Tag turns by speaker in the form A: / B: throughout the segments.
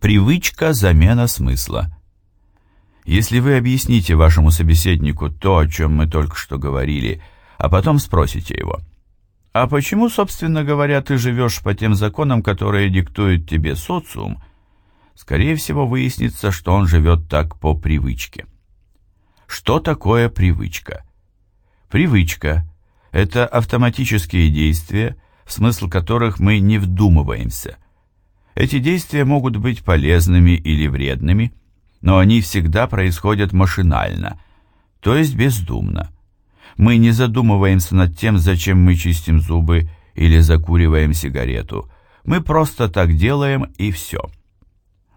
A: Привычка – замена смысла. Если вы объясните вашему собеседнику то, о чем мы только что говорили, а потом спросите его, «А почему, собственно говоря, ты живешь по тем законам, которые диктует тебе социум?» Скорее всего, выяснится, что он живет так по привычке. Что такое привычка? Привычка – это автоматические действия, в смысл которых мы не вдумываемся – эти действия могут быть полезными или вредными, но они всегда происходят машинально, то есть бездумно. Мы не задумываемся над тем, зачем мы чистим зубы или закуриваем сигарету. Мы просто так делаем и все.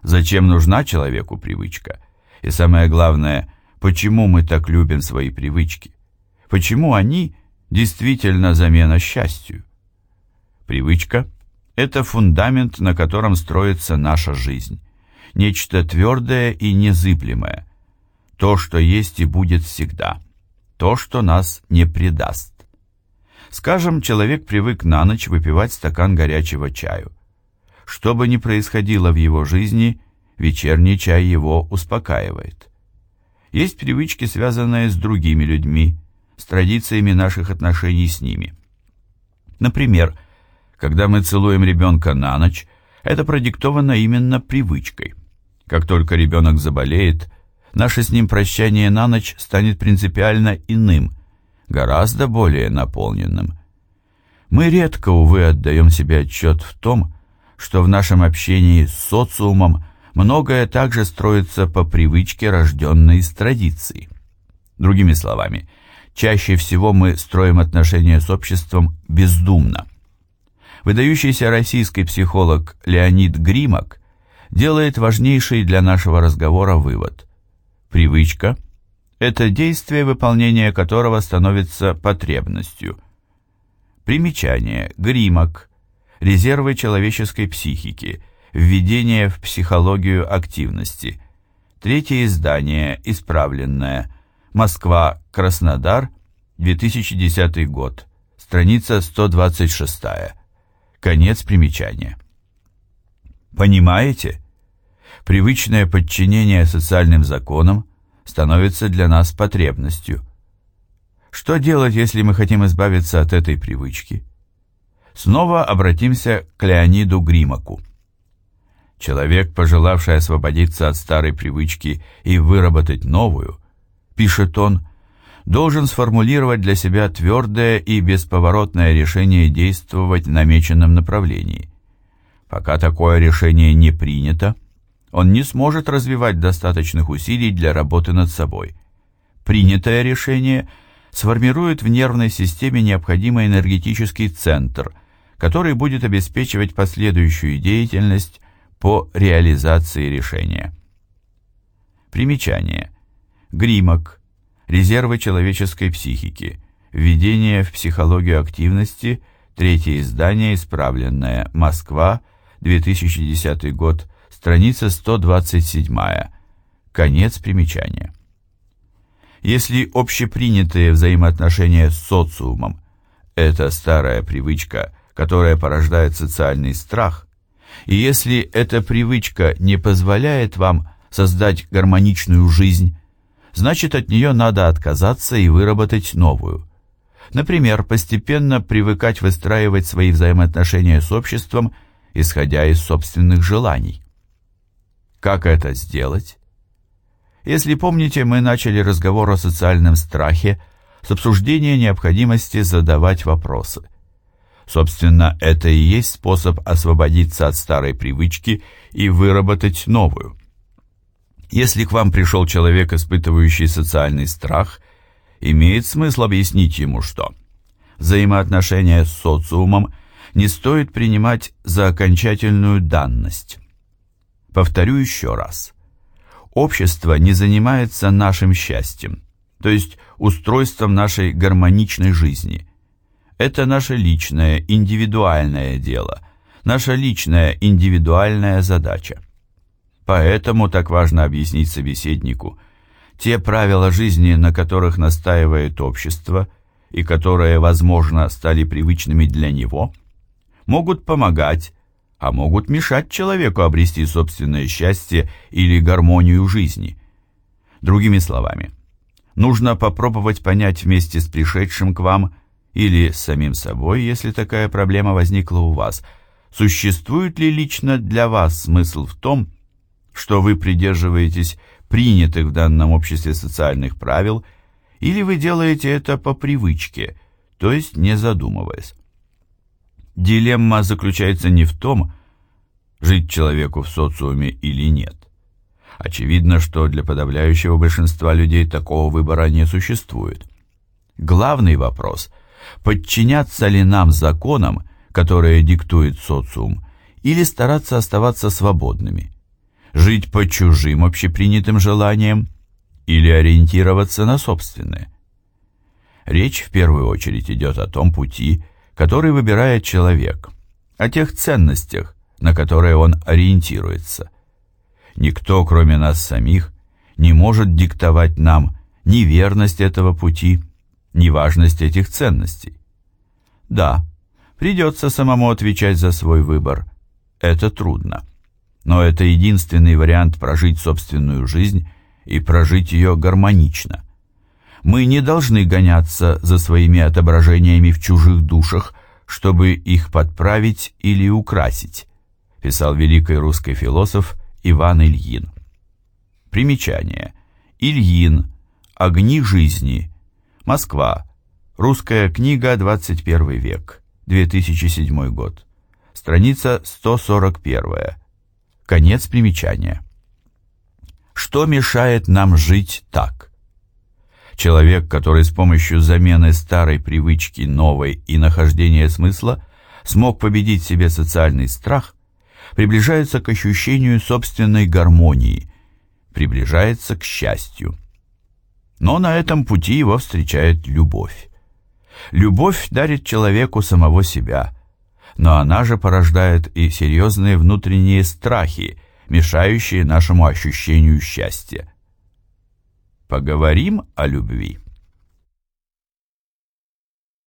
A: Зачем нужна человеку привычка? И самое главное, почему мы так любим свои привычки? Почему они действительно замена счастью? Привычка это фундамент, на котором строится наша жизнь. Нечто твердое и незыблемое. То, что есть и будет всегда. То, что нас не предаст. Скажем, человек привык на ночь выпивать стакан горячего чаю. Что бы ни происходило в его жизни, вечерний чай его успокаивает. Есть привычки, связанные с другими людьми, с традициями наших отношений с ними. Например, когда мы целуем ребенка на ночь, это продиктовано именно привычкой. Как только ребенок заболеет, наше с ним прощание на ночь станет принципиально иным, гораздо более наполненным. Мы редко, увы, отдаем себе отчет в том, что в нашем общении с социумом многое также строится по привычке, рожденной из традиции. Другими словами, чаще всего мы строим отношения с обществом бездумно – Выдающийся российский психолог Леонид Гримак делает важнейший для нашего разговора вывод. Привычка – это действие, выполнение которого становится потребностью. Примечание. Гримак. Резервы человеческой психики. Введение в психологию активности. Третье издание. Исправленное. Москва. Краснодар. 2010 год. Страница 126. Конец примечания. Понимаете? Привычное подчинение социальным законам становится для нас потребностью. Что делать, если мы хотим избавиться от этой привычки? Снова обратимся к Леониду Гримаку. Человек, пожелавший освободиться от старой привычки и выработать новую, пишет он, должен сформулировать для себя твердое и бесповоротное решение действовать в намеченном направлении. Пока такое решение не принято, он не сможет развивать достаточных усилий для работы над собой. Принятое решение сформирует в нервной системе необходимый энергетический центр, который будет обеспечивать последующую деятельность по реализации решения. Примечание. Гримок – Резервы человеческой психики. Введение в психологию активности. Третье издание, исправленное. Москва, 2010 год. Страница 127. Конец примечания. Если общепринятые взаимоотношения с социумом – это старая привычка, которая порождает социальный страх, и если эта привычка не позволяет вам создать гармоничную жизнь, значит от нее надо отказаться и выработать новую. Например, постепенно привыкать выстраивать свои взаимоотношения с обществом, исходя из собственных желаний. Как это сделать? Если помните, мы начали разговор о социальном страхе с обсуждения необходимости задавать вопросы. Собственно, это и есть способ освободиться от старой привычки и выработать новую – если к вам пришел человек, испытывающий социальный страх, имеет смысл объяснить ему, что взаимоотношения с социумом не стоит принимать за окончательную данность. Повторю еще раз. Общество не занимается нашим счастьем, то есть устройством нашей гармоничной жизни. Это наше личное, индивидуальное дело, наша личная, индивидуальная задача. Поэтому так важно объяснить собеседнику те правила жизни, на которых настаивает общество и которые, возможно, стали привычными для него, могут помогать, а могут мешать человеку обрести собственное счастье или гармонию жизни. Другими словами, нужно попробовать понять вместе с пришедшим к вам или с самим собой, если такая проблема возникла у вас, существует ли лично для вас смысл в том, что вы придерживаетесь принятых в данном обществе социальных правил, или вы делаете это по привычке, то есть не задумываясь. Дилемма заключается не в том, жить человеку в социуме или нет. Очевидно, что для подавляющего большинства людей такого выбора не существует. Главный вопрос – подчиняться ли нам законам, которые диктует социум, или стараться оставаться свободными, жить по чужим общепринятым желаниям или ориентироваться на собственные. Речь в первую очередь идет о том пути, который выбирает человек, о тех ценностях, на которые он ориентируется. Никто, кроме нас самих, не может диктовать нам ни верность этого пути, ни важность этих ценностей. Да, придется самому отвечать за свой выбор. Это трудно. Но это единственный вариант прожить собственную жизнь и прожить ее гармонично. Мы не должны гоняться за своими отображениями в чужих душах, чтобы их подправить или украсить, писал великий русский философ Иван Ильин. Примечание. Ильин. Огни жизни. Москва. Русская книга, 21 век. 2007 год. Страница 141. Конец примечания. Что мешает нам жить так? Человек, который с помощью замены старой привычки новой и нахождения смысла смог победить себе социальный страх, приближается к ощущению собственной гармонии, приближается к счастью. Но на этом пути его встречает любовь. Любовь дарит человеку самого себя, но она же порождает и серьезные внутренние страхи, мешающие нашему ощущению счастья. Поговорим о любви.